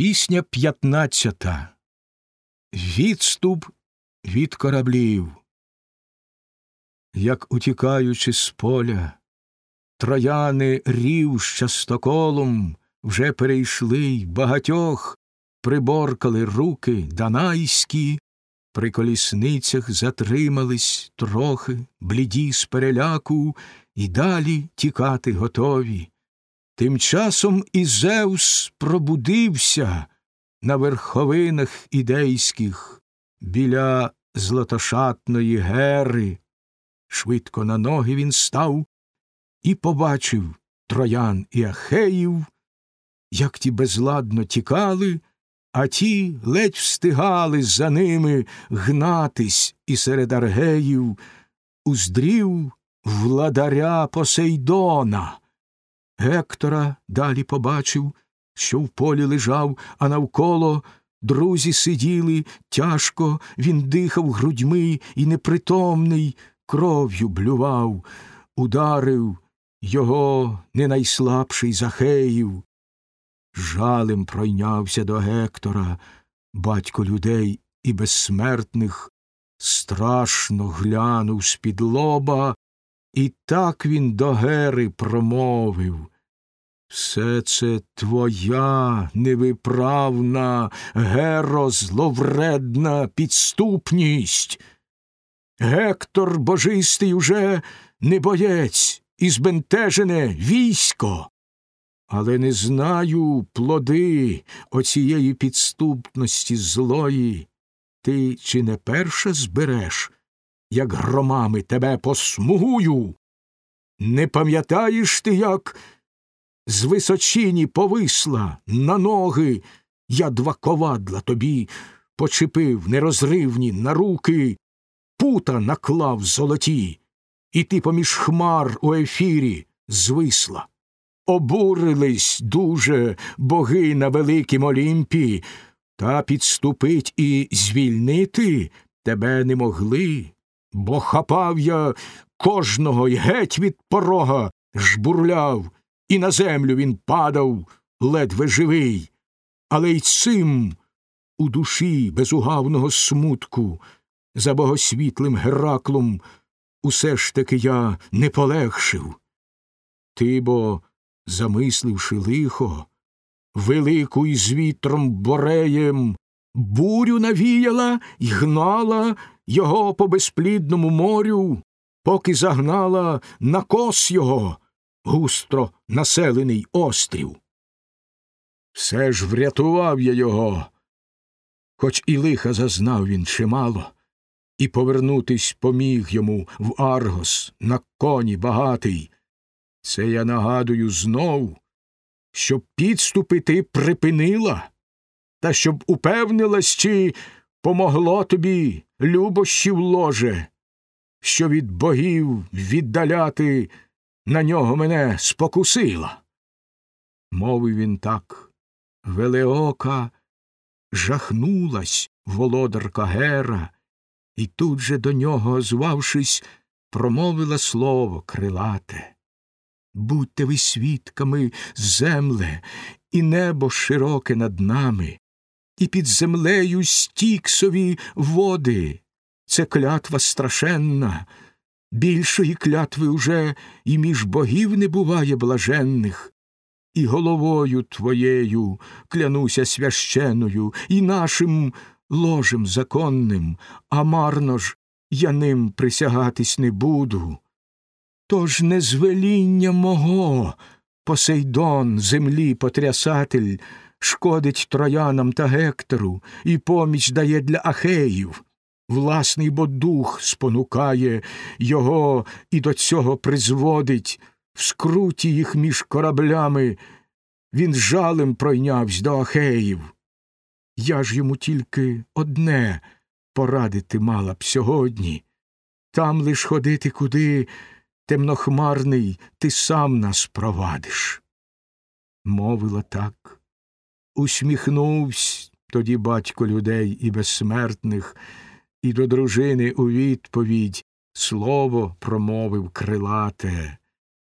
Пісня п'ятнадцята. Відступ від кораблів. Як утікаючи з поля, трояни рів з частоколом вже перейшли й багатьох приборкали руки данайські, при колісницях затримались трохи, бліді з переляку, і далі тікати готові. Тим часом і Зевс пробудився на верховинах ідейських біля златошатної гери. Швидко на ноги він став і побачив троян і ахеїв, як ті безладно тікали, а ті ледь встигали за ними гнатись і серед аргеїв уздрів владаря Посейдона. Гектора далі побачив, що в полі лежав, а навколо друзі сиділи, тяжко він дихав грудьми і непритомний кров'ю блював, ударив його не найслабший Захеїв. Жалем пройнявся до Гектора, батько людей і безсмертних, страшно глянув з-під лоба, і так він до Гери промовив. Все це твоя невиправна, геро зловредна підступність. Гектор божистий уже не боєць і збентежене військо. Але не знаю плоди оцієї підступності злої. Ти чи не перша збереш, як громами тебе посмугую? Не пам'ятаєш ти, як з височині повисла на ноги, я два ковадла тобі почепив нерозривні на руки, пута наклав золоті, і ти поміж хмар у ефірі звисла. Обурились дуже боги на великім Олімпі, та підступить і звільнити тебе не могли, бо хапав я кожного й геть від порога жбурляв, і на землю він падав ледве живий, але й цим у душі безугавного смутку за богосвітлим Гераклом усе ж таки я не полегшив. Ти бо, замисливши лихо, велику із вітром бореєм, бурю навіяла й гнала його по безплідному морю, поки загнала на кос його густро населений острів. Все ж врятував я його, хоч і лиха зазнав він чимало, і повернутись поміг йому в Аргос на коні багатий. Це я нагадую знов, щоб підступи ти припинила, та щоб упевнилась, чи помогло тобі любощів ложе, що від богів віддаляти на нього мене спокусила. Мовив він так. Велеока жахнулась володарка Гера, і тут же до нього, озвавшись, промовила слово крилате. Будьте ви свідками, земле, і небо широке над нами, і під землею стіксові води. Це клятва страшенна. Більшої клятви уже і між богів не буває блаженних. І головою твоєю клянуся священою, і нашим ложем законним, а марно ж я ним присягатись не буду. Тож не звеління мого, Посейдон, землі потрясатель, шкодить троянам та Гектору і поміч дає для ахеїв. Власний бо дух спонукає його і до цього призводить, в скруті їх між кораблями, він жалем пройнявсь до Ахеїв. Я ж йому тільки одне порадити мала б сьогодні, там лиш ходити куди темнохмарний ти сам нас провадиш. Мовила так, усміхнувсь тоді батько людей і безсмертних і до дружини у відповідь слово промовив крилате.